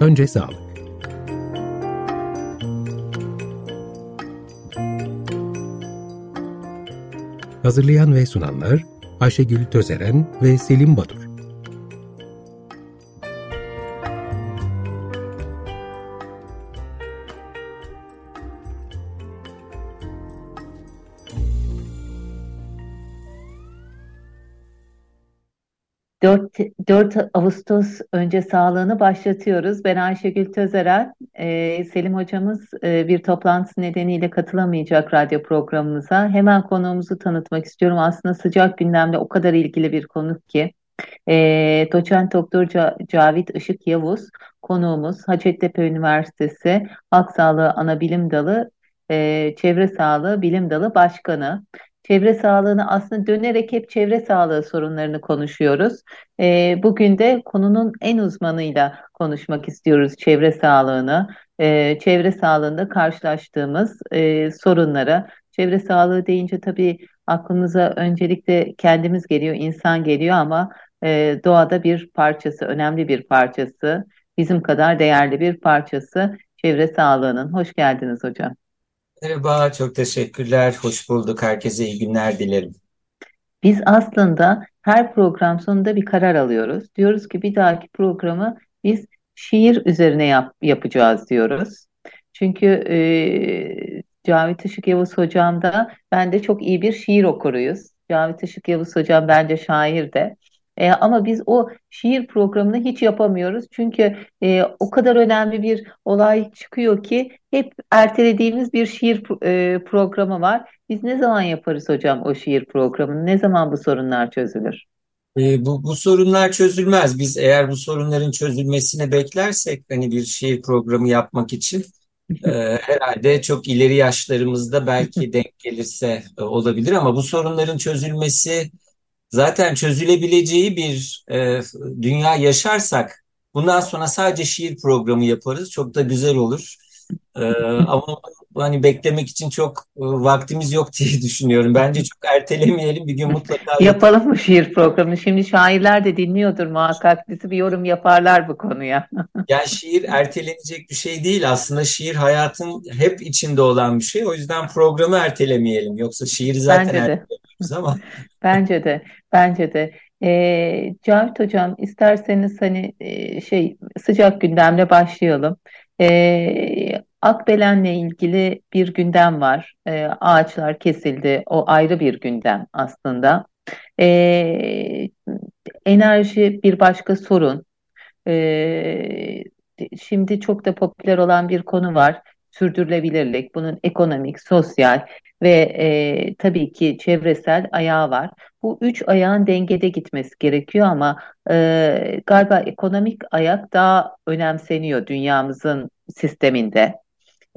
önce sağlık. Hazırlayan ve sunanlar Ayşegül Tözeren ve Selim Badur. 4 Ağustos önce sağlığını başlatıyoruz. Ben Ayşegül Tözeren. Ee, Selim hocamız e, bir toplantısı nedeniyle katılamayacak radyo programımıza. Hemen konuğumuzu tanıtmak istiyorum. Aslında sıcak gündemde o kadar ilgili bir konu ki. E, Doçent Doktor Cavit Işık Yavuz konuğumuz Hacettepe Üniversitesi Halk Sağlığı Anabilim Dalı e, Çevre Sağlığı Bilim Dalı Başkanı. Çevre sağlığını aslında dönerek hep çevre sağlığı sorunlarını konuşuyoruz. E, bugün de konunun en uzmanıyla konuşmak istiyoruz çevre sağlığını. E, çevre sağlığında karşılaştığımız e, sorunlara. Çevre sağlığı deyince tabii aklımıza öncelikle kendimiz geliyor, insan geliyor ama e, doğada bir parçası, önemli bir parçası, bizim kadar değerli bir parçası çevre sağlığının. Hoş geldiniz hocam. Merhaba, çok teşekkürler. Hoş bulduk. Herkese iyi günler dilerim. Biz aslında her program sonunda bir karar alıyoruz. Diyoruz ki bir dahaki programı biz şiir üzerine yap, yapacağız diyoruz. Çünkü e, Cavit Işık Yavuz hocam da ben de çok iyi bir şiir okuruyuz. Cavit Işık Yavuz hocam bence şair de. E, ama biz o şiir programını hiç yapamıyoruz. Çünkü e, o kadar önemli bir olay çıkıyor ki hep ertelediğimiz bir şiir e, programı var. Biz ne zaman yaparız hocam o şiir programını? Ne zaman bu sorunlar çözülür? E, bu, bu sorunlar çözülmez. Biz eğer bu sorunların çözülmesini beklersek hani bir şiir programı yapmak için e, herhalde çok ileri yaşlarımızda belki denk gelirse e, olabilir ama bu sorunların çözülmesi zaten çözülebileceği bir e, dünya yaşarsak bundan sonra sadece şiir programı yaparız. Çok da güzel olur. E, ama hani beklemek için çok e, vaktimiz yok diye düşünüyorum. Bence çok ertelemeyelim. Bir gün mutlaka yapalım mı şiir programı? Şimdi şairler de dinliyordur muhakkak. Bizi bir yorum yaparlar bu konuya. yani şiir ertelenecek bir şey değil. Aslında şiir hayatın hep içinde olan bir şey. O yüzden programı ertelemeyelim. Yoksa şiiri zaten ertelemiyoruz ama. Bence de. Bence de. E, Cavit Hocam isterseniz hani e, şey sıcak gündemle başlayalım. E, Akbelen'le ilgili bir gündem var. E, ağaçlar kesildi. O ayrı bir gündem aslında. E, enerji bir başka sorun. E, şimdi çok da popüler olan bir konu var. Sürdürülebilirlik. Bunun ekonomik, sosyal ve e, tabii ki çevresel ayağı var. Bu üç ayağın dengede gitmesi gerekiyor ama e, galiba ekonomik ayak daha önemseniyor dünyamızın sisteminde.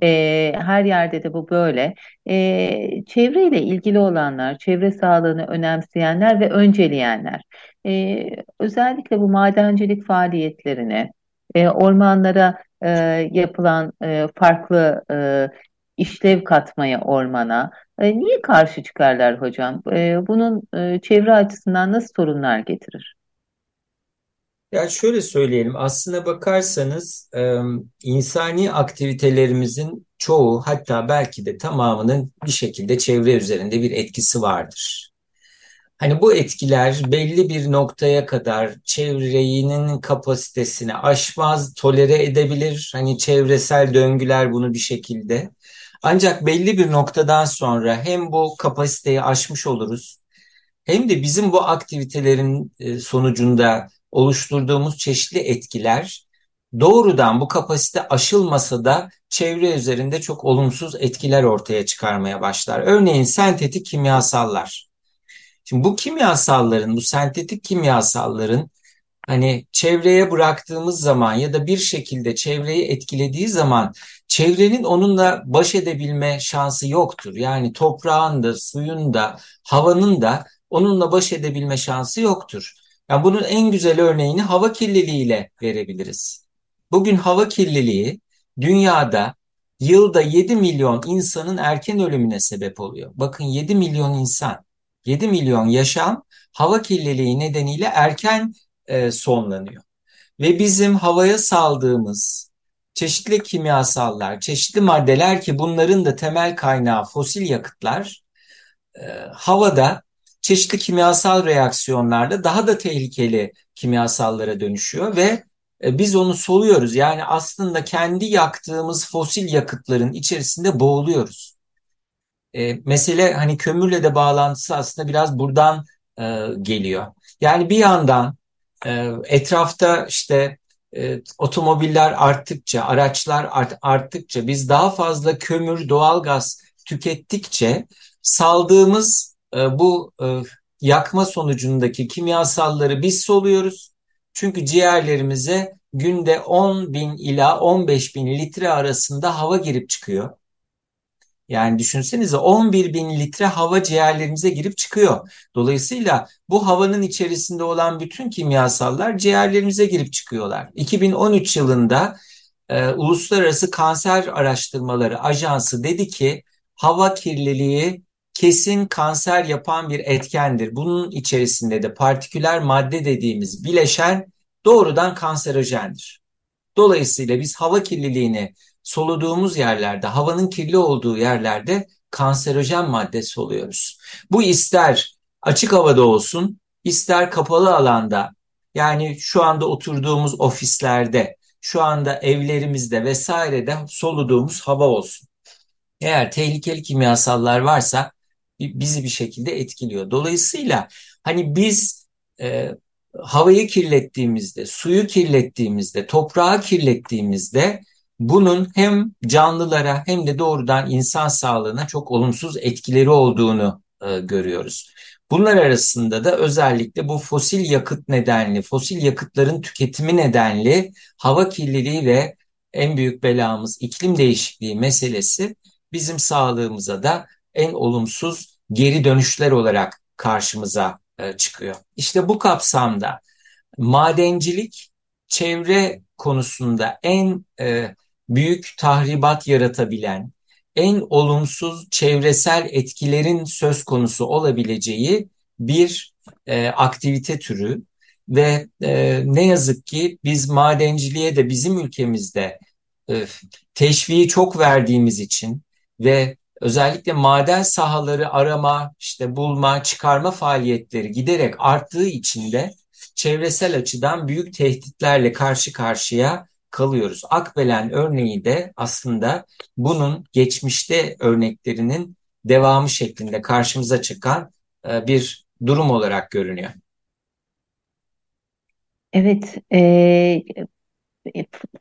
E, her yerde de bu böyle. E, çevreyle ilgili olanlar, çevre sağlığını önemseyenler ve önceleyenler, e, özellikle bu madencilik faaliyetlerini, e, ormanlara e, yapılan e, farklı e, işlev katmaya ormana e, niye karşı çıkarlar hocam? E, bunun e, çevre açısından nasıl sorunlar getirir? Ya şöyle söyleyelim, aslına bakarsanız e, insani aktivitelerimizin çoğu hatta belki de tamamının bir şekilde çevre üzerinde bir etkisi vardır. Hani bu etkiler belli bir noktaya kadar çevrenin kapasitesini aşmaz, tolere edebilir. Hani çevresel döngüler bunu bir şekilde. Ancak belli bir noktadan sonra hem bu kapasiteyi aşmış oluruz hem de bizim bu aktivitelerin e, sonucunda oluşturduğumuz çeşitli etkiler doğrudan bu kapasite aşılmasa da çevre üzerinde çok olumsuz etkiler ortaya çıkarmaya başlar. Örneğin sentetik kimyasallar. Şimdi bu kimyasalların, bu sentetik kimyasalların hani çevreye bıraktığımız zaman ya da bir şekilde çevreyi etkilediği zaman çevrenin onunla baş edebilme şansı yoktur. Yani toprağın da, suyun da, havanın da onunla baş edebilme şansı yoktur. Yani bunun en güzel örneğini hava kirliliğiyle verebiliriz. Bugün hava kirliliği dünyada yılda 7 milyon insanın erken ölümüne sebep oluyor. Bakın 7 milyon insan, 7 milyon yaşam hava kirliliği nedeniyle erken e, sonlanıyor. ve bizim havaya saldığımız çeşitli kimyasallar, çeşitli maddeler ki bunların da temel kaynağı fosil yakıtlar e, havada çeşitli kimyasal reaksiyonlarda daha da tehlikeli kimyasallara dönüşüyor ve e, biz onu soluyoruz. Yani aslında kendi yaktığımız fosil yakıtların içerisinde boğuluyoruz. E, mesele hani kömürle de bağlantısı aslında biraz buradan e, geliyor. Yani bir yandan e, etrafta işte e, otomobiller arttıkça, araçlar art, arttıkça, biz daha fazla kömür, doğalgaz tükettikçe saldığımız e, bu e, yakma sonucundaki kimyasalları biz soluyoruz. Çünkü ciğerlerimize günde 10 bin ila 15 bin litre arasında hava girip çıkıyor. Yani düşünsenize 11 bin litre hava ciğerlerimize girip çıkıyor. Dolayısıyla bu havanın içerisinde olan bütün kimyasallar ciğerlerimize girip çıkıyorlar. 2013 yılında e, Uluslararası Kanser Araştırmaları Ajansı dedi ki hava kirliliği kesin kanser yapan bir etkendir. Bunun içerisinde de partiküler madde dediğimiz bileşen doğrudan kanserojendir. Dolayısıyla biz hava kirliliğini soluduğumuz yerlerde, havanın kirli olduğu yerlerde kanserojen madde soluyoruz. Bu ister açık havada olsun, ister kapalı alanda, yani şu anda oturduğumuz ofislerde, şu anda evlerimizde vesairede soluduğumuz hava olsun. Eğer tehlikeli kimyasallar varsa bizi bir şekilde etkiliyor. Dolayısıyla hani biz e, havayı kirlettiğimizde, suyu kirlettiğimizde, toprağı kirlettiğimizde bunun hem canlılara hem de doğrudan insan sağlığına çok olumsuz etkileri olduğunu e, görüyoruz. Bunlar arasında da özellikle bu fosil yakıt nedenli, fosil yakıtların tüketimi nedenli hava kirliliği ve en büyük belamız iklim değişikliği meselesi bizim sağlığımıza da en olumsuz geri dönüşler olarak karşımıza e, çıkıyor. İşte bu kapsamda madencilik çevre konusunda en e, büyük tahribat yaratabilen, en olumsuz çevresel etkilerin söz konusu olabileceği bir e, aktivite türü ve e, ne yazık ki biz madenciliğe de bizim ülkemizde e, teşviği çok verdiğimiz için ve özellikle maden sahaları arama, işte bulma, çıkarma faaliyetleri giderek arttığı için de çevresel açıdan büyük tehditlerle karşı karşıya kalıyoruz. Akbelen örneği de aslında bunun geçmişte örneklerinin devamı şeklinde karşımıza çıkan e, bir durum olarak görünüyor. Evet, e,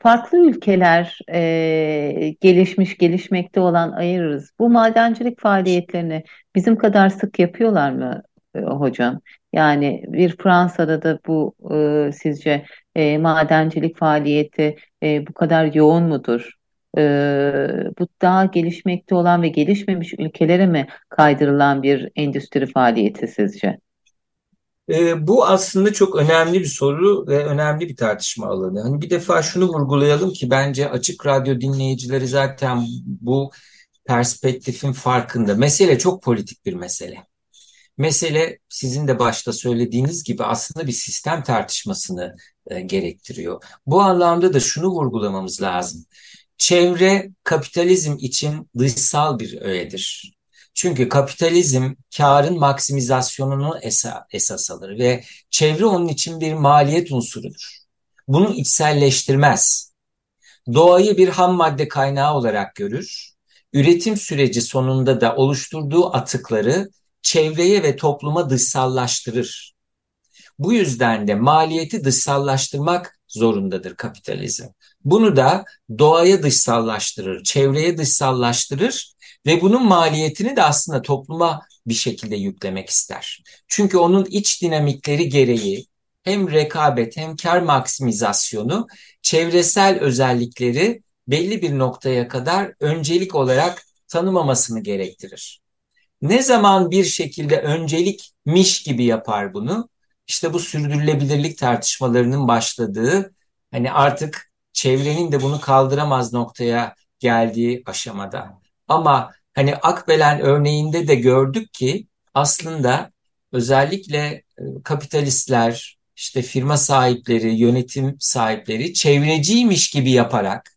farklı ülkeler e, gelişmiş, gelişmekte olan ayırırız. Bu madencilik faaliyetlerini bizim kadar sık yapıyorlar mı e, hocam? Yani bir Fransa'da da bu e, sizce e, madencilik faaliyeti e, bu kadar yoğun mudur? E, bu daha gelişmekte olan ve gelişmemiş ülkelere mi kaydırılan bir endüstri faaliyeti sizce? E, bu aslında çok önemli bir soru ve önemli bir tartışma alanı. Hani bir defa şunu vurgulayalım ki bence açık radyo dinleyicileri zaten bu perspektifin farkında. Mesele çok politik bir mesele. Mesele sizin de başta söylediğiniz gibi aslında bir sistem tartışmasını e, gerektiriyor. Bu anlamda da şunu vurgulamamız lazım. Çevre kapitalizm için dışsal bir öğedir. Çünkü kapitalizm karın maksimizasyonunu esa, esas alır ve çevre onun için bir maliyet unsurudur. Bunu içselleştirmez. Doğayı bir ham madde kaynağı olarak görür. Üretim süreci sonunda da oluşturduğu atıkları çevreye ve topluma dışsallaştırır. Bu yüzden de maliyeti dışsallaştırmak zorundadır kapitalizm. Bunu da doğaya dışsallaştırır, çevreye dışsallaştırır ve bunun maliyetini de aslında topluma bir şekilde yüklemek ister. Çünkü onun iç dinamikleri gereği hem rekabet hem kar maksimizasyonu çevresel özellikleri belli bir noktaya kadar öncelik olarak tanımamasını gerektirir. Ne zaman bir şekilde öncelikmiş gibi yapar bunu? İşte bu sürdürülebilirlik tartışmalarının başladığı hani artık çevrenin de bunu kaldıramaz noktaya geldiği aşamada. Ama hani Akbelen örneğinde de gördük ki aslında özellikle e, kapitalistler, işte firma sahipleri, yönetim sahipleri çevreciymiş gibi yaparak,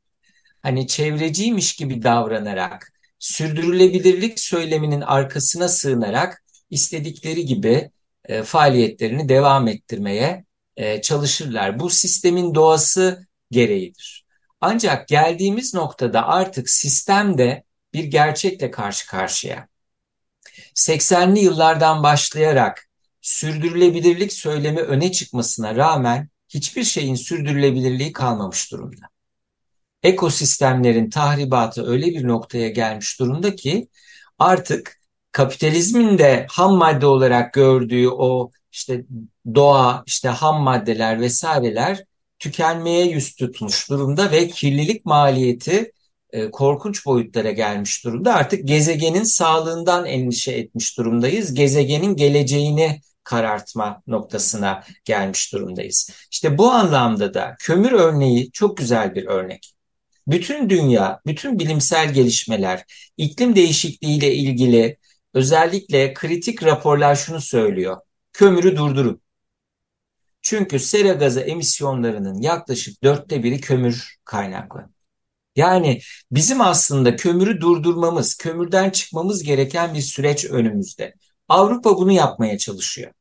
hani çevreciymiş gibi davranarak, sürdürülebilirlik söyleminin arkasına sığınarak istedikleri gibi e, faaliyetlerini devam ettirmeye e, çalışırlar. Bu sistemin doğası gereğidir. Ancak geldiğimiz noktada artık sistemde bir gerçekle karşı karşıya. 80'li yıllardan başlayarak sürdürülebilirlik söylemi öne çıkmasına rağmen hiçbir şeyin sürdürülebilirliği kalmamış durumda. Ekosistemlerin tahribatı öyle bir noktaya gelmiş durumda ki artık kapitalizmin de ham madde olarak gördüğü o işte doğa, işte ham maddeler vesaireler tükenmeye yüz tutmuş durumda ve kirlilik maliyeti e, korkunç boyutlara gelmiş durumda. Artık gezegenin sağlığından endişe etmiş durumdayız. Gezegenin geleceğini karartma noktasına gelmiş durumdayız. İşte bu anlamda da kömür örneği çok güzel bir örnek. Bütün dünya, bütün bilimsel gelişmeler, iklim değişikliğiyle ilgili özellikle kritik raporlar şunu söylüyor. Kömürü durdurun. Çünkü sera gazı emisyonlarının yaklaşık dörtte biri kömür kaynaklı. Yani bizim aslında kömürü durdurmamız, kömürden çıkmamız gereken bir süreç önümüzde. Avrupa bunu yapmaya çalışıyor.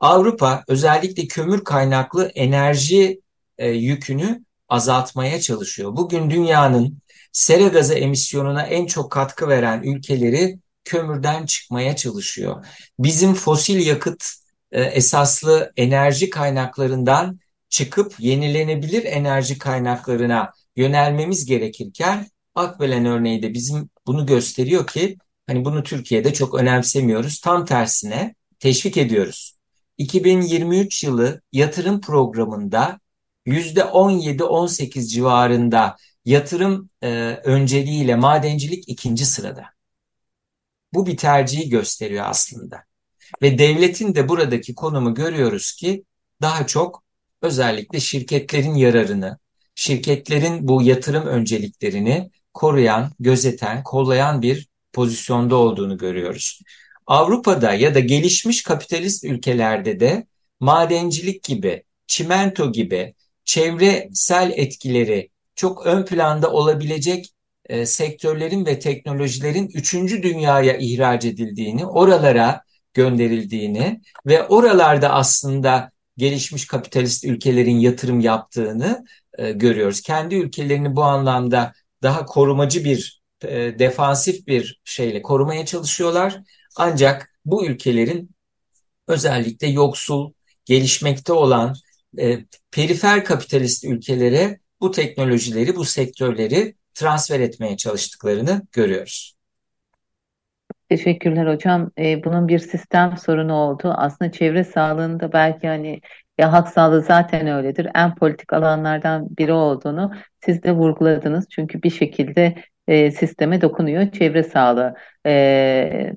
Avrupa özellikle kömür kaynaklı enerji e, yükünü azaltmaya çalışıyor. Bugün dünyanın sera gazı emisyonuna en çok katkı veren ülkeleri kömürden çıkmaya çalışıyor. Bizim fosil yakıt e, esaslı enerji kaynaklarından çıkıp yenilenebilir enerji kaynaklarına yönelmemiz gerekirken Akbelen örneği de bizim bunu gösteriyor ki hani bunu Türkiye'de çok önemsemiyoruz. Tam tersine teşvik ediyoruz. 2023 yılı yatırım programında %17-18 civarında yatırım e, önceliğiyle madencilik ikinci sırada. Bu bir tercihi gösteriyor aslında. Ve devletin de buradaki konumu görüyoruz ki daha çok özellikle şirketlerin yararını, şirketlerin bu yatırım önceliklerini koruyan, gözeten, kollayan bir pozisyonda olduğunu görüyoruz. Avrupa'da ya da gelişmiş kapitalist ülkelerde de madencilik gibi, çimento gibi çevresel etkileri çok ön planda olabilecek e, sektörlerin ve teknolojilerin üçüncü dünyaya ihraç edildiğini, oralara gönderildiğini ve oralarda aslında gelişmiş kapitalist ülkelerin yatırım yaptığını e, görüyoruz. Kendi ülkelerini bu anlamda daha korumacı bir, e, defansif bir şeyle korumaya çalışıyorlar. Ancak bu ülkelerin özellikle yoksul, gelişmekte olan e, perifer kapitalist ülkelere bu teknolojileri, bu sektörleri transfer etmeye çalıştıklarını görüyoruz. Teşekkürler hocam. E, bunun bir sistem sorunu oldu. Aslında çevre sağlığında belki hani ya halk sağlığı zaten öyledir. En politik alanlardan biri olduğunu siz de vurguladınız. Çünkü bir şekilde e, sisteme dokunuyor çevre sağlığı. E,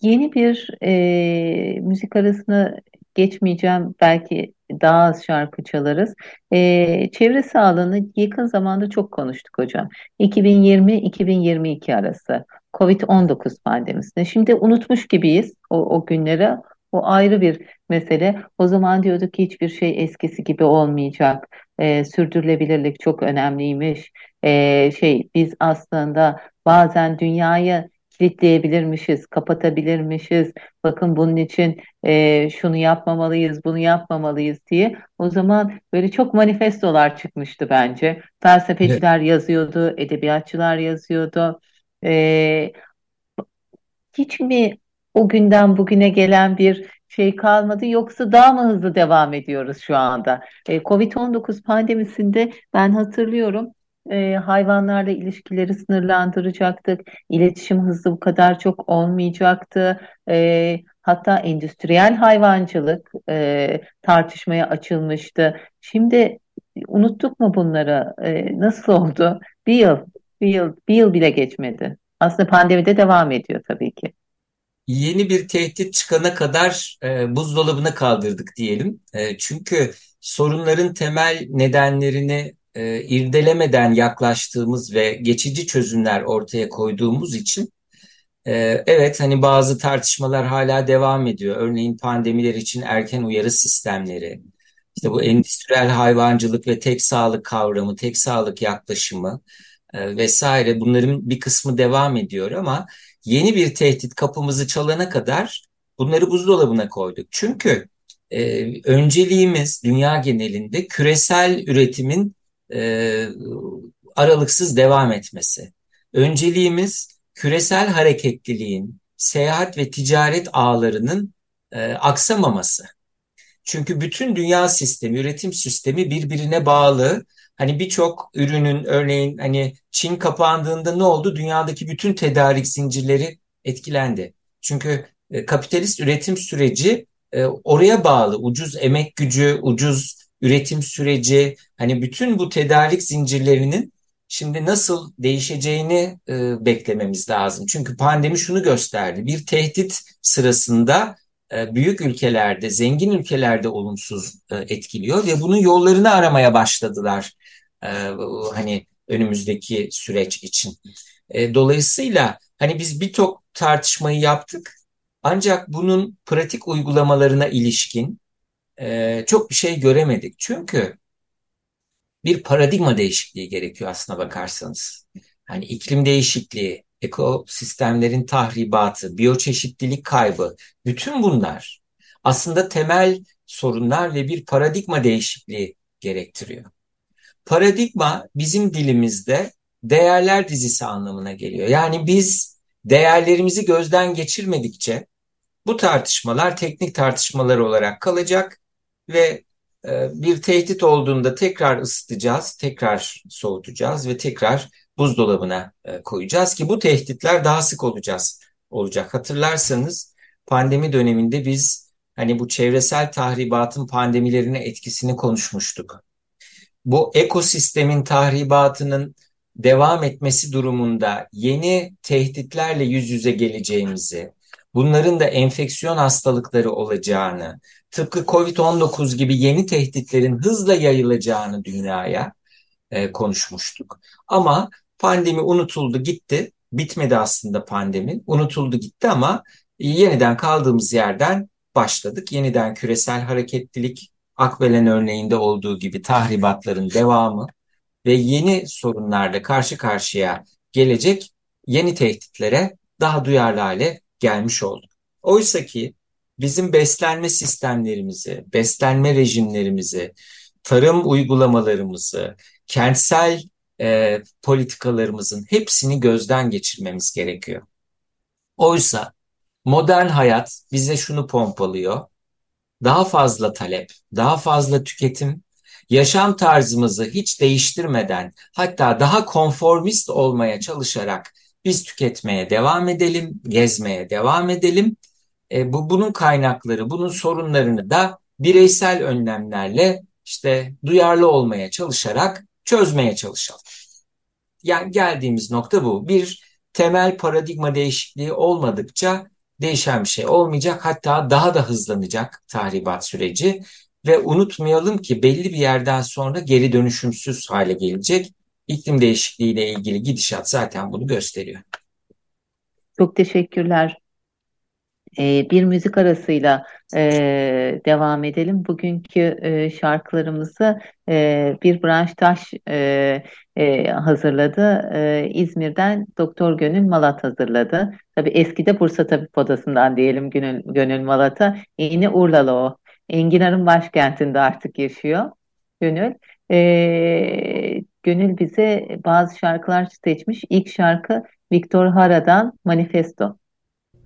yeni bir e, müzik arasına geçmeyeceğim. Belki daha az şarkı çalarız. E, çevre sağlığını yakın zamanda çok konuştuk hocam. 2020-2022 arası COVID-19 pandemisinde. Şimdi unutmuş gibiyiz o, o günleri. O ayrı bir mesele. O zaman diyorduk ki hiçbir şey eskisi gibi olmayacak. E, sürdürülebilirlik çok önemliymiş. E, şey biz aslında bazen dünyayı kilitleyebilirmişiz, kapatabilirmişiz. Bakın bunun için e, şunu yapmamalıyız, bunu yapmamalıyız diye. O zaman böyle çok manifestolar çıkmıştı bence. Felsefeciler evet. yazıyordu, edebiyatçılar yazıyordu. E, hiç mi o günden bugüne gelen bir şey kalmadı yoksa daha mı hızlı devam ediyoruz şu anda? E, Covid-19 pandemisinde ben hatırlıyorum e, hayvanlarla ilişkileri sınırlandıracaktık. İletişim hızı bu kadar çok olmayacaktı. E, hatta endüstriyel hayvancılık e, tartışmaya açılmıştı. Şimdi unuttuk mu bunları? E, nasıl oldu? Bir yıl, bir yıl, bir yıl bile geçmedi. Aslında pandemide devam ediyor tabii ki yeni bir tehdit çıkana kadar e, buzdolabına kaldırdık diyelim. E, çünkü sorunların temel nedenlerini e, irdelemeden yaklaştığımız ve geçici çözümler ortaya koyduğumuz için Ee, evet hani bazı tartışmalar hala devam ediyor. Örneğin pandemiler için erken uyarı sistemleri, işte bu endüstriyel hayvancılık ve tek sağlık kavramı, tek sağlık yaklaşımı e, vesaire bunların bir kısmı devam ediyor ama yeni bir tehdit kapımızı çalana kadar bunları buzdolabına koyduk. Çünkü e, önceliğimiz dünya genelinde küresel üretimin e, aralıksız devam etmesi. Önceliğimiz küresel hareketliliğin, seyahat ve ticaret ağlarının e, aksamaması. Çünkü bütün dünya sistemi, üretim sistemi birbirine bağlı. Hani birçok ürünün örneğin hani Çin kapandığında ne oldu? Dünyadaki bütün tedarik zincirleri etkilendi. Çünkü e, kapitalist üretim süreci e, oraya bağlı. Ucuz emek gücü, ucuz üretim süreci, hani bütün bu tedarik zincirlerinin şimdi nasıl değişeceğini e, beklememiz lazım. Çünkü pandemi şunu gösterdi. Bir tehdit sırasında e, büyük ülkelerde, zengin ülkelerde olumsuz e, etkiliyor ve bunun yollarını aramaya başladılar. E, hani önümüzdeki süreç için. Dolayısıyla hani biz birçok tartışmayı yaptık ancak bunun pratik uygulamalarına ilişkin çok bir şey göremedik. Çünkü bir paradigma değişikliği gerekiyor aslına bakarsanız. Hani iklim değişikliği, ekosistemlerin tahribatı, biyoçeşitlilik kaybı, bütün bunlar aslında temel sorunlar ve bir paradigma değişikliği gerektiriyor. Paradigma bizim dilimizde değerler dizisi anlamına geliyor. Yani biz değerlerimizi gözden geçirmedikçe bu tartışmalar teknik tartışmalar olarak kalacak ve e, bir tehdit olduğunda tekrar ısıtacağız, tekrar soğutacağız ve tekrar buzdolabına e, koyacağız ki bu tehditler daha sık olacağız olacak. Hatırlarsanız pandemi döneminde biz hani bu çevresel tahribatın pandemilerine etkisini konuşmuştuk. Bu ekosistemin tahribatının devam etmesi durumunda yeni tehditlerle yüz yüze geleceğimizi, bunların da enfeksiyon hastalıkları olacağını, tıpkı COVID-19 gibi yeni tehditlerin hızla yayılacağını dünyaya e, konuşmuştuk. Ama Pandemi unutuldu gitti. Bitmedi aslında pandemi. Unutuldu gitti ama yeniden kaldığımız yerden başladık. Yeniden küresel hareketlilik, Akbelen örneğinde olduğu gibi tahribatların devamı ve yeni sorunlarla karşı karşıya gelecek yeni tehditlere daha duyarlı hale gelmiş olduk. Oysa ki bizim beslenme sistemlerimizi, beslenme rejimlerimizi, tarım uygulamalarımızı, kentsel e, politikalarımızın hepsini gözden geçirmemiz gerekiyor. Oysa modern hayat bize şunu pompalıyor. Daha fazla talep, daha fazla tüketim, yaşam tarzımızı hiç değiştirmeden hatta daha konformist olmaya çalışarak biz tüketmeye devam edelim, gezmeye devam edelim. E, bu bunun kaynakları, bunun sorunlarını da bireysel önlemlerle işte duyarlı olmaya çalışarak çözmeye çalışalım. Yani geldiğimiz nokta bu. Bir temel paradigma değişikliği olmadıkça değişen bir şey olmayacak. Hatta daha da hızlanacak tahribat süreci ve unutmayalım ki belli bir yerden sonra geri dönüşümsüz hale gelecek. İklim değişikliği ile ilgili gidişat zaten bunu gösteriyor. Çok teşekkürler. Ee, bir müzik arasıyla e, devam edelim. Bugünkü e, şarkılarımızı e, bir branş e, e, hazırladı. E, İzmir'den Doktor Gönül Malat hazırladı. Tabii eskide Bursa Tabip Odası'ndan diyelim Gönül, Gönül Malat'a. Yeni Urlalı o. Enginar'ın başkentinde artık yaşıyor Gönül. E, Gönül bize bazı şarkılar seçmiş. İlk şarkı Viktor Hara'dan Manifesto.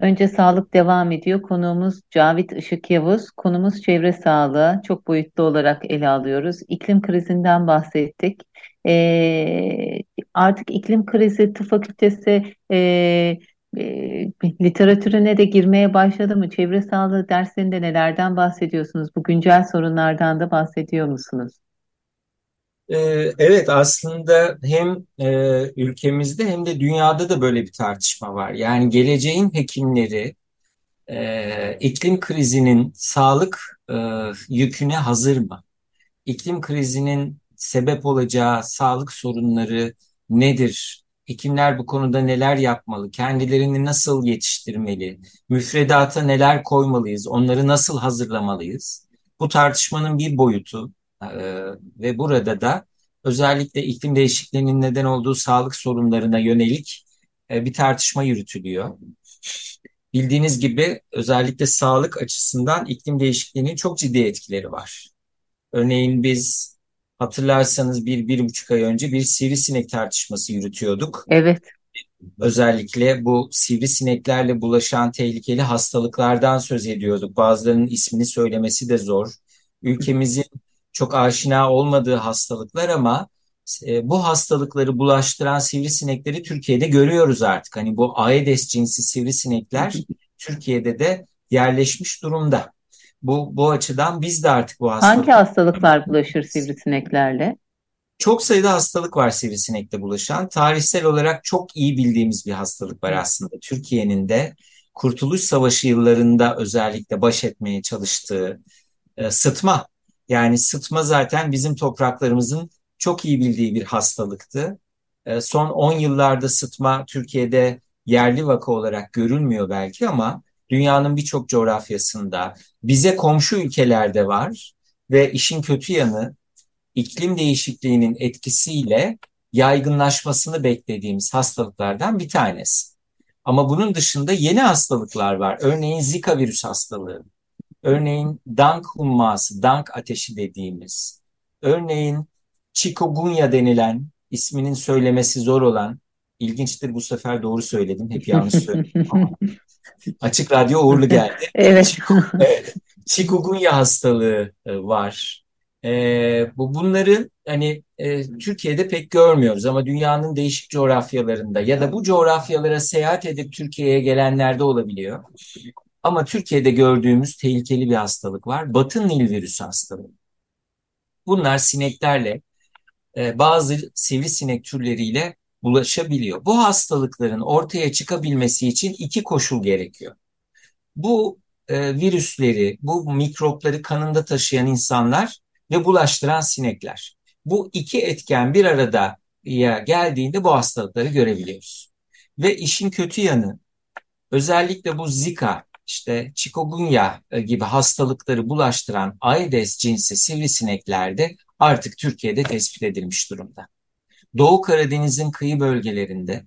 Önce sağlık devam ediyor. Konuğumuz Cavit Işık Yavuz. Konumuz çevre sağlığı. Çok boyutlu olarak ele alıyoruz. İklim krizinden bahsettik. Ee, artık iklim krizi tıp fakültesi e, e, literatürüne de girmeye başladı mı? Çevre sağlığı derslerinde nelerden bahsediyorsunuz? Bu güncel sorunlardan da bahsediyor musunuz? Ee, evet aslında hem e, ülkemizde hem de dünyada da böyle bir tartışma var. Yani geleceğin hekimleri e, iklim krizinin sağlık e, yüküne hazır mı? İklim krizinin sebep olacağı sağlık sorunları nedir Hekimler bu konuda neler yapmalı? Kendilerini nasıl yetiştirmeli? Müfredata neler koymalıyız? Onları nasıl hazırlamalıyız? Bu tartışmanın bir boyutu ve burada da özellikle iklim değişikliğinin neden olduğu sağlık sorunlarına yönelik e, bir tartışma yürütülüyor. Bildiğiniz gibi özellikle sağlık açısından iklim değişikliğinin çok ciddi etkileri var. Örneğin biz hatırlarsanız bir, bir buçuk ay önce bir sivrisinek tartışması yürütüyorduk. Evet. Özellikle bu sivrisineklerle bulaşan tehlikeli hastalıklardan söz ediyorduk. Bazılarının ismini söylemesi de zor. Ülkemizin çok aşina olmadığı hastalıklar ama e, bu hastalıkları bulaştıran sivrisinekleri Türkiye'de görüyoruz artık. Hani bu Aedes cinsi sivrisinekler Türkiye'de de yerleşmiş durumda. Bu, bu açıdan biz de artık bu hastalık... Hangi hastalıklar bulaşır sivrisineklerle? Çok sayıda hastalık var sivrisinekle bulaşan. Tarihsel olarak çok iyi bildiğimiz bir hastalık var aslında. Türkiye'nin de Kurtuluş Savaşı yıllarında özellikle baş etmeye çalıştığı e, sıtma. Yani sıtma zaten bizim topraklarımızın çok iyi bildiği bir hastalıktı. E, son 10 yıllarda sıtma Türkiye'de yerli vaka olarak görülmüyor belki ama dünyanın birçok coğrafyasında bize komşu ülkelerde var ve işin kötü yanı iklim değişikliğinin etkisiyle yaygınlaşmasını beklediğimiz hastalıklardan bir tanesi. Ama bunun dışında yeni hastalıklar var. Örneğin Zika virüs hastalığı, örneğin dank humması, dank ateşi dediğimiz, örneğin chikungunya denilen isminin söylemesi zor olan, ilginçtir bu sefer doğru söyledim, hep yanlış söyledim Açık Radyo uğurlu geldi. evet. Chikungunya hastalığı e, var. E, bu bunların hani e, Türkiye'de pek görmüyoruz ama dünyanın değişik coğrafyalarında ya da bu coğrafyalara seyahat edip Türkiye'ye gelenlerde olabiliyor. Ama Türkiye'de gördüğümüz tehlikeli bir hastalık var. Batı Nil virüsü hastalığı. Bunlar sineklerle e, bazı sivrisinek türleriyle bulaşabiliyor. Bu hastalıkların ortaya çıkabilmesi için iki koşul gerekiyor. Bu e, virüsleri, bu mikropları kanında taşıyan insanlar ve bulaştıran sinekler. Bu iki etken bir arada ya geldiğinde bu hastalıkları görebiliyoruz. Ve işin kötü yanı özellikle bu Zika, işte chikungunya e, gibi hastalıkları bulaştıran Aedes cinsi sivrisineklerde artık Türkiye'de tespit edilmiş durumda. Doğu Karadeniz'in kıyı bölgelerinde,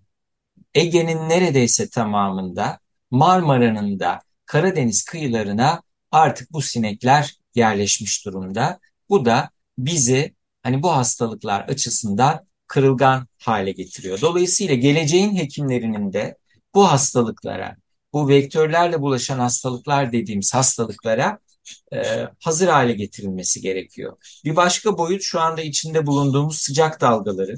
Ege'nin neredeyse tamamında, Marmara'nın da Karadeniz kıyılarına artık bu sinekler yerleşmiş durumda. Bu da bizi hani bu hastalıklar açısından kırılgan hale getiriyor. Dolayısıyla geleceğin hekimlerinin de bu hastalıklara, bu vektörlerle bulaşan hastalıklar dediğimiz hastalıklara e, hazır hale getirilmesi gerekiyor. Bir başka boyut şu anda içinde bulunduğumuz sıcak dalgaları.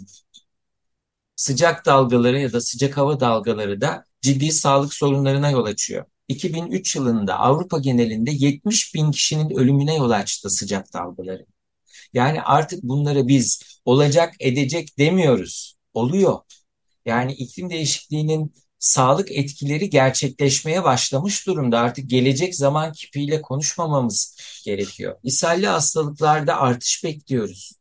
Sıcak dalgaları ya da sıcak hava dalgaları da ciddi sağlık sorunlarına yol açıyor. 2003 yılında Avrupa genelinde 70 bin kişinin ölümüne yol açtı sıcak dalgaları. Yani artık bunları biz olacak edecek demiyoruz. Oluyor. Yani iklim değişikliğinin sağlık etkileri gerçekleşmeye başlamış durumda. Artık gelecek zaman kipiyle konuşmamamız gerekiyor. İshalli hastalıklarda artış bekliyoruz.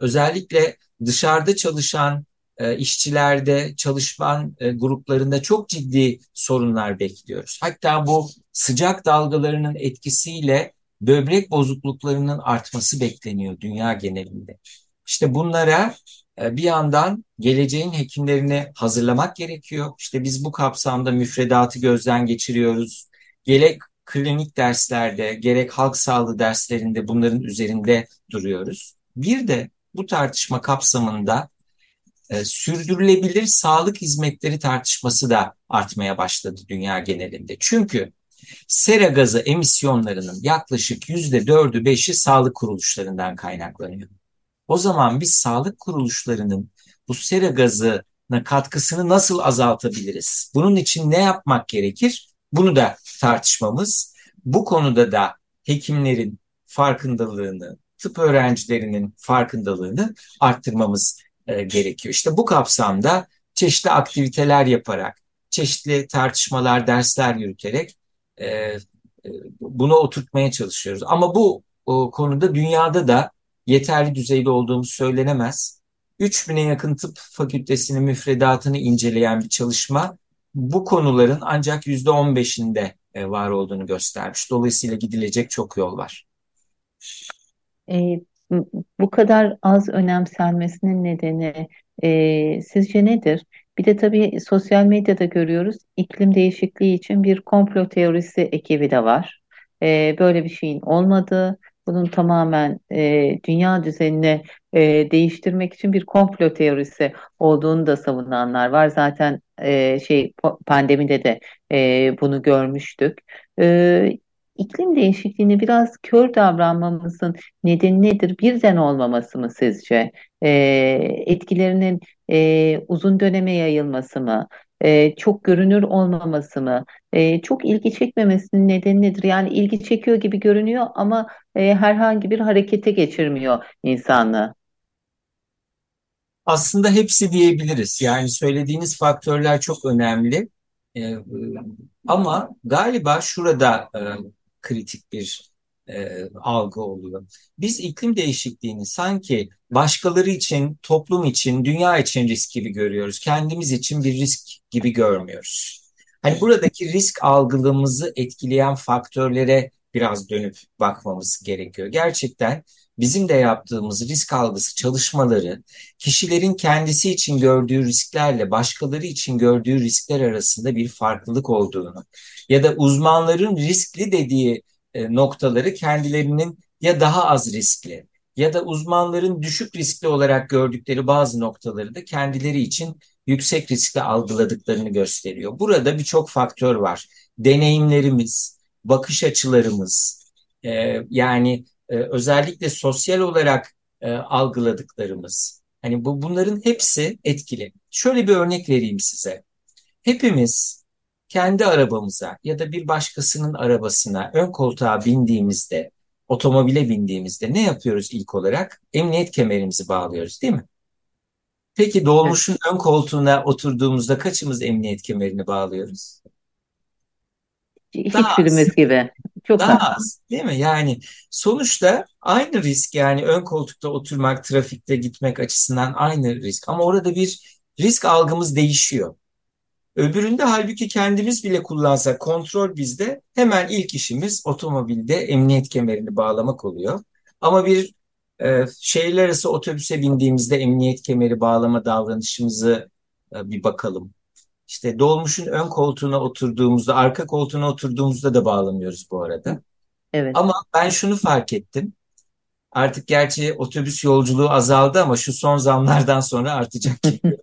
Özellikle dışarıda çalışan e, işçilerde, çalışman e, gruplarında çok ciddi sorunlar bekliyoruz. Hatta bu sıcak dalgalarının etkisiyle böbrek bozukluklarının artması bekleniyor dünya genelinde. İşte bunlara bir yandan geleceğin hekimlerini hazırlamak gerekiyor. İşte biz bu kapsamda müfredatı gözden geçiriyoruz. Gerek klinik derslerde, gerek halk sağlığı derslerinde bunların üzerinde duruyoruz. Bir de bu tartışma kapsamında e, sürdürülebilir sağlık hizmetleri tartışması da artmaya başladı dünya genelinde. Çünkü sera gazı emisyonlarının yaklaşık yüzde dördü beşi sağlık kuruluşlarından kaynaklanıyor. O zaman biz sağlık kuruluşlarının bu sera gazına katkısını nasıl azaltabiliriz? Bunun için ne yapmak gerekir? Bunu da tartışmamız. Bu konuda da hekimlerin farkındalığını, tıp öğrencilerinin farkındalığını arttırmamız e, gerekiyor. İşte bu kapsamda çeşitli aktiviteler yaparak, çeşitli tartışmalar, dersler yürüterek e, e, bunu oturtmaya çalışıyoruz. Ama bu o, konuda dünyada da yeterli düzeyde olduğumuz söylenemez. 3000'e yakın tıp fakültesinin müfredatını inceleyen bir çalışma bu konuların ancak %15'inde e, var olduğunu göstermiş. Dolayısıyla gidilecek çok yol var. E, bu kadar az önemsenmesinin nedeni e, sizce nedir? Bir de tabii sosyal medyada görüyoruz iklim değişikliği için bir komplo teorisi ekibi de var. E, böyle bir şeyin olmadığı, bunun tamamen e, dünya düzenini e, değiştirmek için bir komplo teorisi olduğunu da savunanlar var. Zaten e, şey pandemide de e, bunu görmüştük. E, iklim değişikliğini biraz kör davranmamızın nedeni nedir? Birden olmaması mı sizce? E, etkilerinin e, uzun döneme yayılması mı? E, çok görünür olmaması mı? E, çok ilgi çekmemesinin nedeni nedir? Yani ilgi çekiyor gibi görünüyor ama e, herhangi bir harekete geçirmiyor insanlığı. Aslında hepsi diyebiliriz. Yani söylediğiniz faktörler çok önemli. Ee, ama galiba şurada e, kritik bir e, algı oluyor. Biz iklim değişikliğini sanki başkaları için, toplum için, dünya için risk gibi görüyoruz. Kendimiz için bir risk gibi görmüyoruz. Hani buradaki risk algılığımızı etkileyen faktörlere biraz dönüp bakmamız gerekiyor. Gerçekten bizim de yaptığımız risk algısı çalışmaları kişilerin kendisi için gördüğü risklerle başkaları için gördüğü riskler arasında bir farklılık olduğunu ya da uzmanların riskli dediği e, noktaları kendilerinin ya daha az riskli ya da uzmanların düşük riskli olarak gördükleri bazı noktaları da kendileri için yüksek riskli algıladıklarını gösteriyor. Burada birçok faktör var. Deneyimlerimiz, bakış açılarımız, e, yani e, özellikle sosyal olarak algıladıklarımız. Hani bu bunların hepsi etkili. Şöyle bir örnek vereyim size. Hepimiz kendi arabamıza ya da bir başkasının arabasına ön koltuğa bindiğimizde, otomobile bindiğimizde ne yapıyoruz ilk olarak? Emniyet kemerimizi bağlıyoruz, değil mi? Peki dolmuşun ön koltuğuna oturduğumuzda kaçımız emniyet kemerini bağlıyoruz? Hiçbirimiz gibi. Çok daha az. az değil mi? Yani sonuçta aynı risk yani ön koltukta oturmak, trafikte gitmek açısından aynı risk ama orada bir risk algımız değişiyor. Öbüründe halbuki kendimiz bile kullansak kontrol bizde hemen ilk işimiz otomobilde emniyet kemerini bağlamak oluyor. Ama bir e, şehirler arası otobüse bindiğimizde emniyet kemeri bağlama davranışımızı e, bir bakalım. İşte dolmuşun ön koltuğuna oturduğumuzda, arka koltuğuna oturduğumuzda da bağlamıyoruz bu arada. Evet. Ama ben şunu fark ettim. Artık gerçi otobüs yolculuğu azaldı ama şu son zamlardan sonra artacak gibi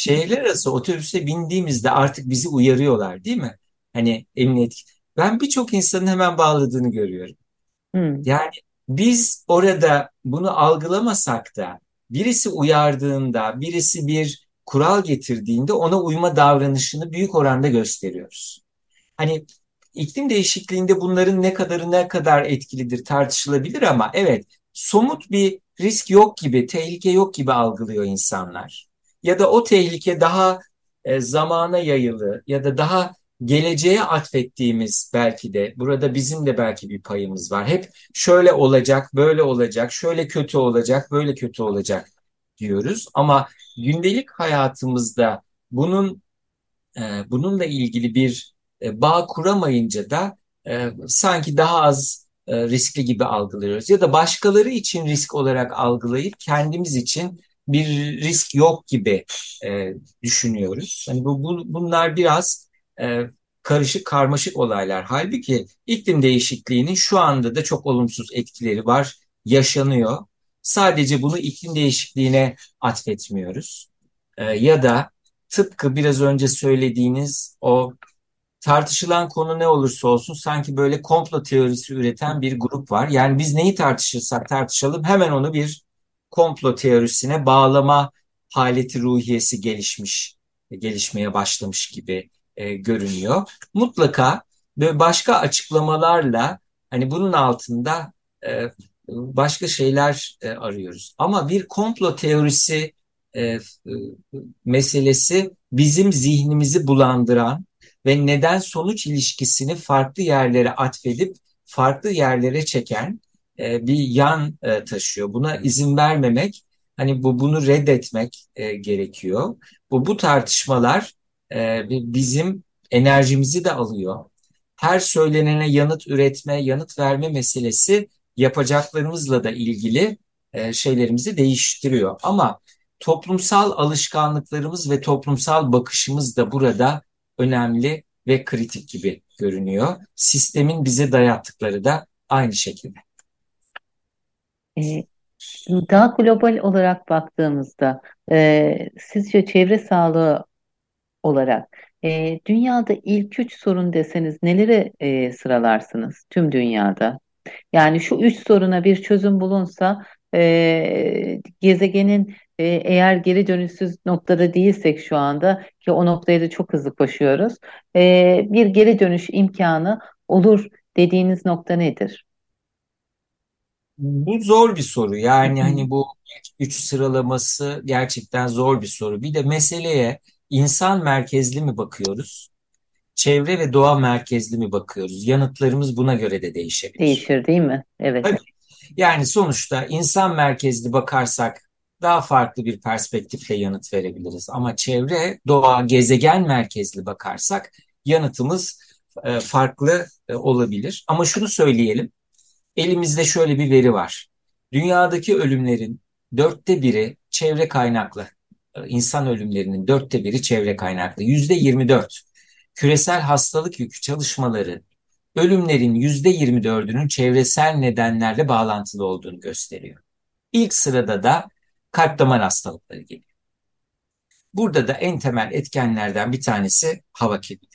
Şehirler arası otobüse bindiğimizde artık bizi uyarıyorlar değil mi? Hani emniyet. Ben birçok insanın hemen bağladığını görüyorum. Hmm. Yani biz orada bunu algılamasak da birisi uyardığında, birisi bir kural getirdiğinde ona uyma davranışını büyük oranda gösteriyoruz. Hani iklim değişikliğinde bunların ne kadarı ne kadar etkilidir tartışılabilir ama evet somut bir risk yok gibi, tehlike yok gibi algılıyor insanlar. Ya da o tehlike daha e, zamana yayılı ya da daha geleceğe atfettiğimiz belki de burada bizim de belki bir payımız var. Hep şöyle olacak, böyle olacak, şöyle kötü olacak, böyle kötü olacak diyoruz. Ama gündelik hayatımızda bunun e, bununla ilgili bir e, bağ kuramayınca da e, sanki daha az e, riskli gibi algılıyoruz. Ya da başkaları için risk olarak algılayıp kendimiz için bir risk yok gibi e, düşünüyoruz. Hani bu, bu bunlar biraz e, karışık karmaşık olaylar. Halbuki iklim değişikliğinin şu anda da çok olumsuz etkileri var, yaşanıyor. Sadece bunu iklim değişikliğine atfetmiyoruz. E, ya da tıpkı biraz önce söylediğiniz o tartışılan konu ne olursa olsun sanki böyle komplo teorisi üreten bir grup var. Yani biz neyi tartışırsak tartışalım hemen onu bir komplo teorisine bağlama haleti ruhiyesi gelişmiş, gelişmeye başlamış gibi e, görünüyor. Mutlaka ve başka açıklamalarla hani bunun altında e, başka şeyler e, arıyoruz. Ama bir komplo teorisi e, e, meselesi bizim zihnimizi bulandıran ve neden sonuç ilişkisini farklı yerlere atfedip farklı yerlere çeken e, bir yan e, taşıyor. Buna izin vermemek Hani bu bunu reddetmek e, gerekiyor. Bu bu tartışmalar e, bizim enerjimizi de alıyor. Her söylenene yanıt üretme, yanıt verme meselesi yapacaklarımızla da ilgili e, şeylerimizi değiştiriyor. Ama toplumsal alışkanlıklarımız ve toplumsal bakışımız da burada önemli ve kritik gibi görünüyor. Sistemin bize dayattıkları da aynı şekilde. Ee, daha global olarak baktığımızda e, sizce çevre sağlığı olarak e, dünyada ilk üç sorun deseniz neleri e, sıralarsınız tüm dünyada? Yani şu üç soruna bir çözüm bulunsa e, gezegenin e, eğer geri dönüşsüz noktada değilsek şu anda ki o noktaya da çok hızlı koşuyoruz e, bir geri dönüş imkanı olur dediğiniz nokta nedir? Bu zor bir soru. Yani hani bu üç sıralaması gerçekten zor bir soru. Bir de meseleye insan merkezli mi bakıyoruz? Çevre ve doğa merkezli mi bakıyoruz? Yanıtlarımız buna göre de değişebilir. Değişir değil mi? Evet. Tabii. Yani sonuçta insan merkezli bakarsak daha farklı bir perspektifle yanıt verebiliriz. Ama çevre, doğa, gezegen merkezli bakarsak yanıtımız e, farklı e, olabilir. Ama şunu söyleyelim. Elimizde şöyle bir veri var. Dünyadaki ölümlerin dörtte biri çevre kaynaklı. E, insan ölümlerinin dörtte biri çevre kaynaklı. Yüzde 24. Küresel hastalık yükü çalışmaları ölümlerin yüzde 24'ünün çevresel nedenlerle bağlantılı olduğunu gösteriyor. İlk sırada da kalp damar hastalıkları geliyor. Burada da en temel etkenlerden bir tanesi hava kirliliği.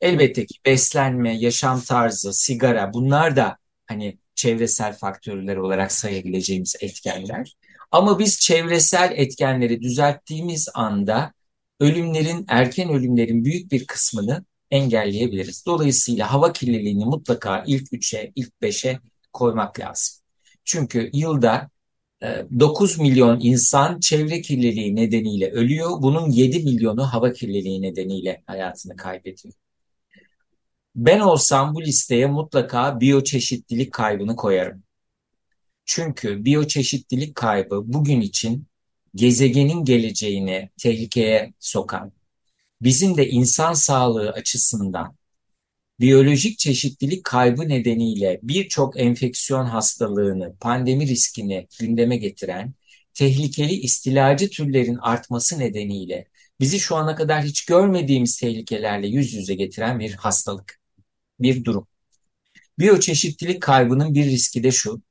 Elbette ki beslenme, yaşam tarzı, sigara bunlar da hani çevresel faktörler olarak sayabileceğimiz etkenler. Ama biz çevresel etkenleri düzelttiğimiz anda ölümlerin, erken ölümlerin büyük bir kısmını engelleyebiliriz. Dolayısıyla hava kirliliğini mutlaka ilk üçe, ilk beşe koymak lazım. Çünkü yılda 9 e, milyon insan çevre kirliliği nedeniyle ölüyor. Bunun 7 milyonu hava kirliliği nedeniyle hayatını kaybediyor. Ben olsam bu listeye mutlaka biyoçeşitlilik kaybını koyarım. Çünkü biyoçeşitlilik kaybı bugün için gezegenin geleceğini tehlikeye sokan, bizim de insan sağlığı açısından biyolojik çeşitlilik kaybı nedeniyle birçok enfeksiyon hastalığını, pandemi riskini gündeme getiren tehlikeli istilacı türlerin artması nedeniyle bizi şu ana kadar hiç görmediğimiz tehlikelerle yüz yüze getiren bir hastalık, bir durum. Biyoçeşitlilik kaybının bir riski de şu.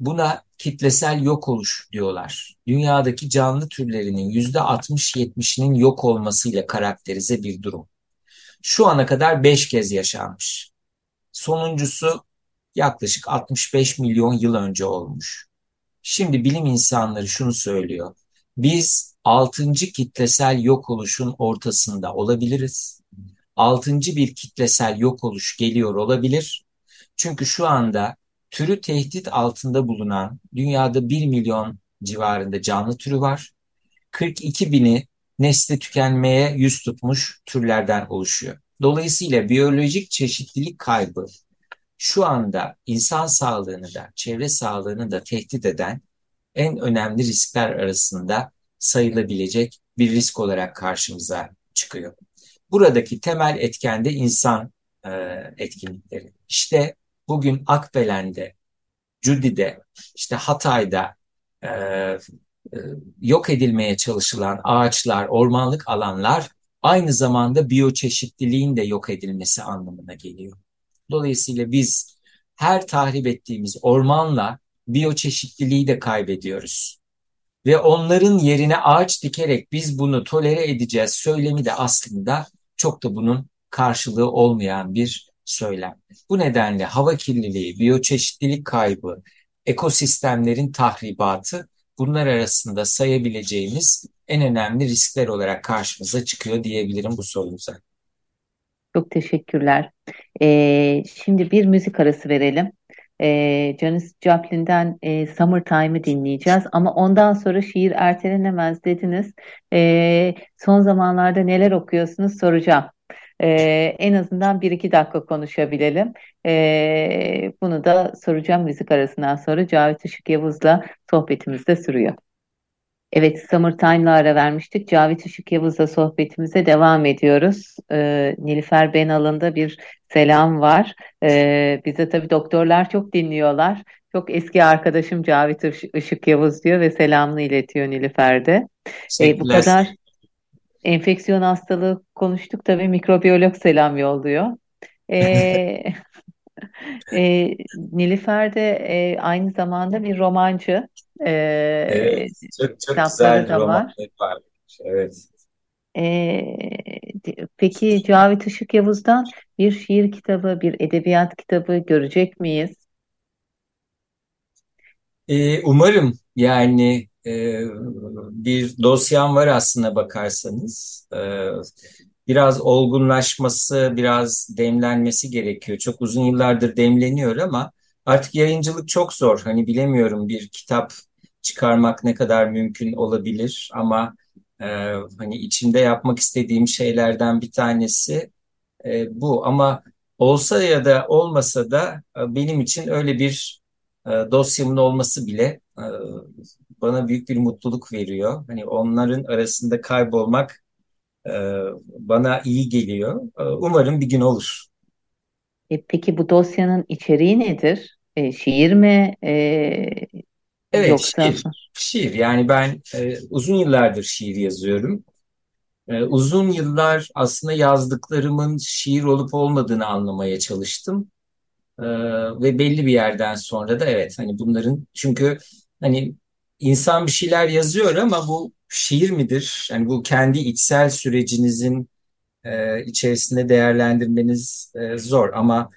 Buna kitlesel yok oluş diyorlar. Dünyadaki canlı türlerinin %60-70'inin yok olmasıyla karakterize bir durum. Şu ana kadar 5 kez yaşanmış. Sonuncusu yaklaşık 65 milyon yıl önce olmuş. Şimdi bilim insanları şunu söylüyor. Biz 6. kitlesel yok oluşun ortasında olabiliriz. 6. bir kitlesel yok oluş geliyor olabilir. Çünkü şu anda türü tehdit altında bulunan dünyada 1 milyon civarında canlı türü var. 42 bini nesli tükenmeye yüz tutmuş türlerden oluşuyor. Dolayısıyla biyolojik çeşitlilik kaybı şu anda insan sağlığını da çevre sağlığını da tehdit eden en önemli riskler arasında sayılabilecek bir risk olarak karşımıza çıkıyor. Buradaki temel etken de insan e, etkinlikleri. İşte bugün Akbelen'de, Cudi'de, işte Hatay'da e, e, yok edilmeye çalışılan ağaçlar, ormanlık alanlar aynı zamanda biyoçeşitliliğin de yok edilmesi anlamına geliyor. Dolayısıyla biz her tahrip ettiğimiz ormanla biyoçeşitliliği de kaybediyoruz. Ve onların yerine ağaç dikerek biz bunu tolere edeceğiz söylemi de aslında çok da bunun karşılığı olmayan bir söylem. Bu nedenle hava kirliliği, biyoçeşitlilik kaybı, ekosistemlerin tahribatı bunlar arasında sayabileceğimiz en önemli riskler olarak karşımıza çıkıyor diyebilirim bu sorumuza. Çok teşekkürler. Ee, şimdi bir müzik arası verelim. Ee, Janis Joplin'den e, Summertime'ı dinleyeceğiz ama ondan sonra şiir ertelenemez dediniz. Ee, son zamanlarda neler okuyorsunuz soracağım. e, en azından bir iki dakika konuşabilelim. E, bunu da soracağım müzik arasından sonra Cavit Işık Yavuz'la sohbetimiz sürüyor. Evet, Summertime'la ara vermiştik. Cavit Işık Yavuz'la sohbetimize devam ediyoruz. Ee, Nilüfer Benal'ında bir selam var. Ee, bize tabii doktorlar çok dinliyorlar. Çok eski arkadaşım Cavit Işık Yavuz diyor ve selamını iletiyor Nilüfer'de. Ee, bu kadar enfeksiyon hastalığı konuştuk tabii mikrobiyolog selam yolluyor. Ee, e, Nilüfer de e, aynı zamanda bir romancı. E, evet, çok çok güzel da var. var. Evet. E, peki Cavit Işık Yavuz'dan bir şiir kitabı, bir edebiyat kitabı görecek miyiz? E, umarım yani e, bir dosyam var aslında bakarsanız. E, biraz olgunlaşması, biraz demlenmesi gerekiyor. Çok uzun yıllardır demleniyor ama artık yayıncılık çok zor. Hani bilemiyorum bir kitap çıkarmak ne kadar mümkün olabilir ama e, hani içinde yapmak istediğim şeylerden bir tanesi e, bu. Ama olsa ya da olmasa da e, benim için öyle bir e, dosyamın olması bile e, bana büyük bir mutluluk veriyor. Hani onların arasında kaybolmak e, bana iyi geliyor. E, umarım bir gün olur. E, peki bu dosyanın içeriği nedir? E, şiir mi? E, evet, yoksa... şiir. Şiir. Yani ben e, uzun yıllardır şiir yazıyorum. E, uzun yıllar aslında yazdıklarımın şiir olup olmadığını anlamaya çalıştım. E, ve belli bir yerden sonra da evet hani bunların çünkü hani insan bir şeyler yazıyor ama bu şiir midir? Yani bu kendi içsel sürecinizin e, içerisinde değerlendirmeniz e, zor ama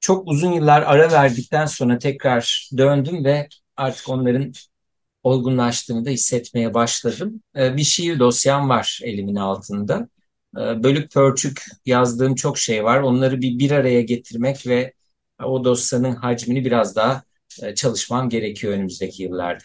çok uzun yıllar ara verdikten sonra tekrar döndüm ve artık onların olgunlaştığını da hissetmeye başladım. E, bir şiir dosyam var elimin altında. E, bölük pörçük yazdığım çok şey var. Onları bir bir araya getirmek ve o dosyanın hacmini biraz daha e, çalışmam gerekiyor önümüzdeki yıllarda.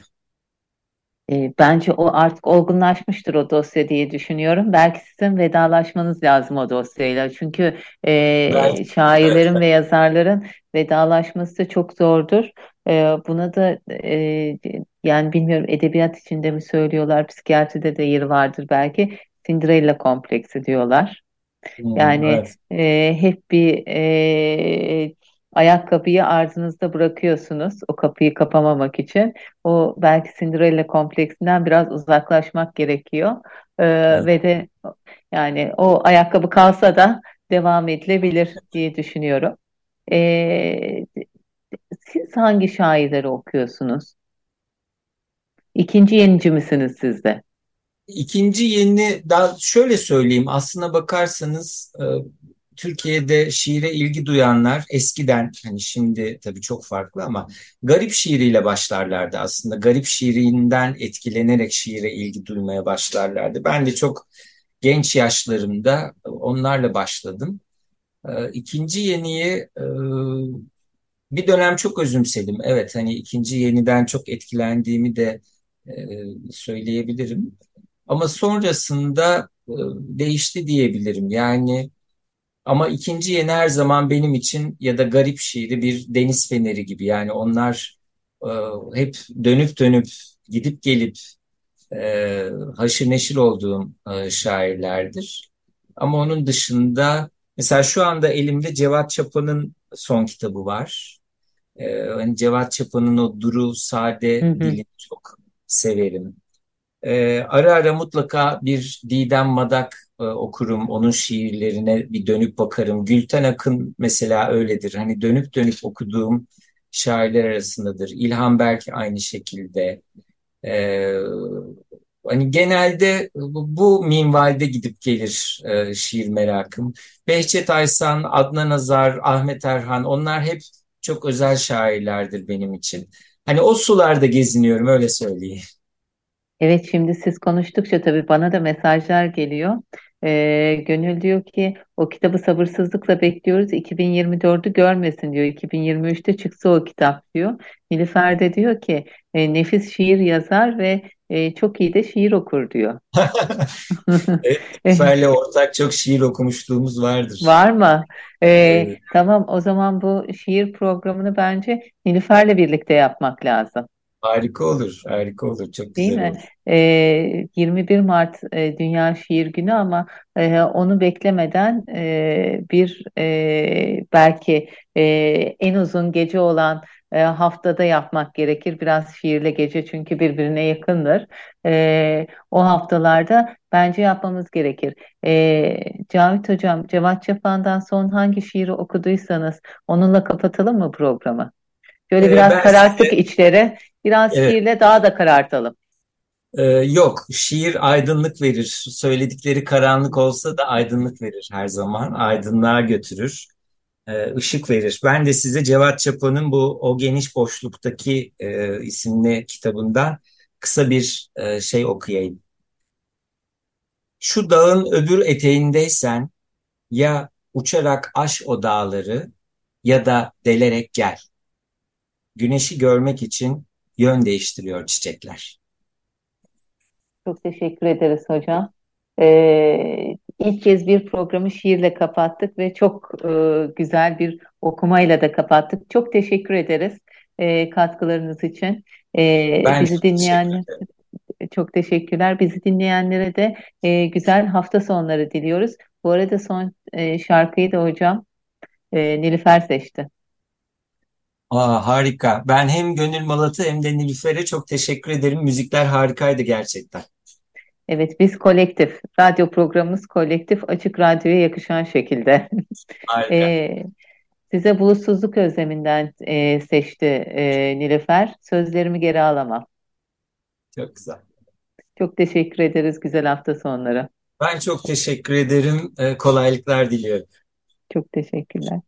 E, bence o artık olgunlaşmıştır o dosya diye düşünüyorum. Belki sizin vedalaşmanız lazım o dosyayla. Çünkü e, evet. şairlerin ve yazarların vedalaşması da çok zordur. E, buna da e, yani bilmiyorum edebiyat içinde mi söylüyorlar, psikiyatride de yeri vardır belki. Cinderella kompleksi diyorlar. Hmm, yani evet. e, hep bir e, ayakkabıyı ardınızda bırakıyorsunuz o kapıyı kapamamak için. O belki Cinderella kompleksinden biraz uzaklaşmak gerekiyor. Ee, evet. Ve de yani o ayakkabı kalsa da devam edilebilir diye düşünüyorum. Ee, siz hangi şairleri okuyorsunuz? İkinci yenici misiniz siz de? İkinci yeni, daha şöyle söyleyeyim aslına bakarsanız e, Türkiye'de şiire ilgi duyanlar eskiden hani şimdi tabii çok farklı ama garip şiiriyle başlarlardı aslında. Garip şiirinden etkilenerek şiire ilgi duymaya başlarlardı. Ben de çok genç yaşlarımda onlarla başladım. Ee, ikinci yeniyi e, bir dönem çok özümsedim. Evet hani ikinci yeniden çok etkilendiğimi de e, söyleyebilirim. Ama sonrasında e, değişti diyebilirim. Yani ama ikinci yeni her zaman benim için ya da garip şiiri bir deniz feneri gibi. Yani onlar e, hep dönüp dönüp gidip gelip haşır neşir olduğum şairlerdir. Ama onun dışında mesela şu anda elimde Cevat Çapa'nın son kitabı var. E, hani Cevat Çapa'nın o duru, sade hı hı. dilini çok severim. E, ara ara mutlaka bir Didem Madak e, okurum, onun şiirlerine bir dönüp bakarım. Gülten Akın mesela öyledir. Hani dönüp dönüp okuduğum şairler arasındadır. İlhan Berk aynı şekilde. E, hani genelde bu, bu minvalde gidip gelir e, şiir merakım. Behçet Aysan, Adnan Azar, Ahmet Erhan onlar hep çok özel şairlerdir benim için. Hani o sularda geziniyorum öyle söyleyeyim. Evet şimdi siz konuştukça tabii bana da mesajlar geliyor. E, Gönül diyor ki o kitabı sabırsızlıkla bekliyoruz. 2024'ü görmesin diyor. 2023'te çıksa o kitap diyor. Nilüfer de diyor ki e, nefis şiir yazar ve e, çok iyi de şiir okur diyor. Evet, Nilüfer'le ortak çok şiir okumuşluğumuz vardır. Var mı? Ee, tamam o zaman bu şiir programını bence Nilüfer'le birlikte yapmak lazım. Harika olur, harika olur. Çok Değil güzel mi? olur. Ee, 21 Mart e, Dünya Şiir Günü ama e, onu beklemeden e, bir e, belki e, en uzun gece olan e, haftada yapmak gerekir. Biraz şiirle gece çünkü birbirine yakındır. E, o haftalarda bence yapmamız gerekir. E, Cavit Hocam, Cevat Çapan'dan son hangi şiiri okuduysanız onunla kapatalım mı programı? Şöyle Ee, biraz ben kararttık size içleri. Biraz evet şiirle daha da karartalım. Ee, yok, şiir aydınlık verir. Söyledikleri karanlık olsa da aydınlık verir her zaman. Aydınlığa götürür, e, ışık verir. Ben de size Cevat Çapa'nın bu O Geniş Boşluktaki e, isimli kitabından kısa bir e, şey okuyayım. Şu dağın öbür eteğindeysen ya uçarak aş o dağları ya da delerek gel. Güneşi görmek için yön değiştiriyor çiçekler. Çok teşekkür ederiz hocam. Ee, ilk kez bir programı şiirle kapattık ve çok e, güzel bir okumayla da kapattık. Çok teşekkür ederiz e, katkılarınız için. E, Ben bizi ederim. çok teşekkürler. Bizi dinleyenlere de e, güzel hafta sonları diliyoruz. Bu arada son e, şarkıyı da hocam e, Nilüfer seçti. Aa, harika. Ben hem Gönül Malat'a hem de Nilüfer'e çok teşekkür ederim. Müzikler harikaydı gerçekten. Evet, biz kolektif, radyo programımız kolektif, açık radyoya yakışan şekilde. Harika. E, size bulutsuzluk özleminden e, seçti e, Nilüfer. Sözlerimi geri alamam. Çok güzel. Çok teşekkür ederiz. Güzel hafta sonları. Ben çok teşekkür ederim. Ee, kolaylıklar diliyorum. Çok teşekkürler.